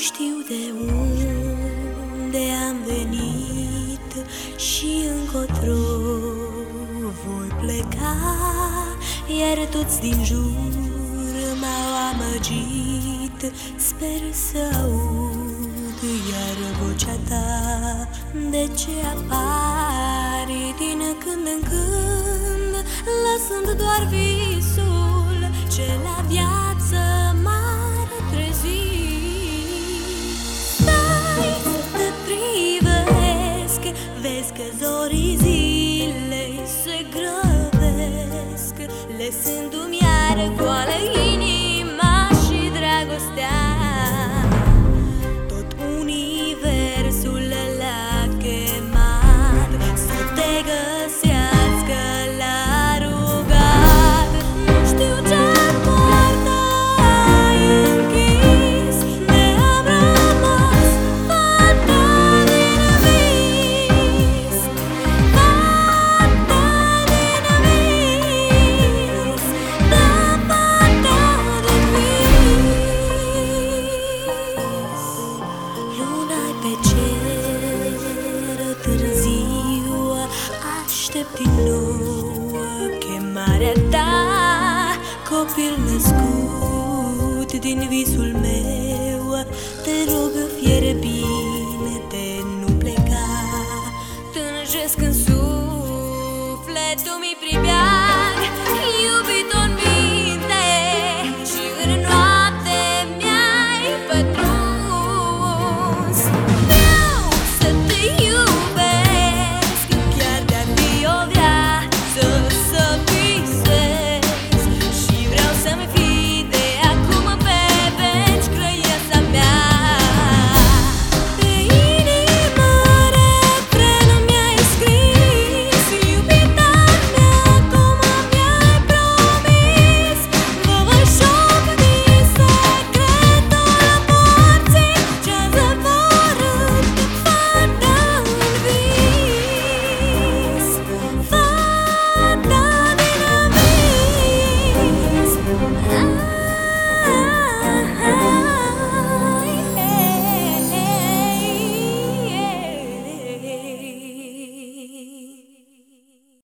știu de unde am venit și încotro voi pleca Iar toți din jur m-au amăgit. Sper să aud iar vocea ta De ce apari din când în când Lăsând doar visul ce la viață privesc Vezi că zorii zilei se grăbesc Lăsându-mi iară goală inima pe cer târziu Aștept din nou chemarea ta. Copil născut din visul meu Te rog fiere bine, te nu pleca. Tânjesc în sufletul mi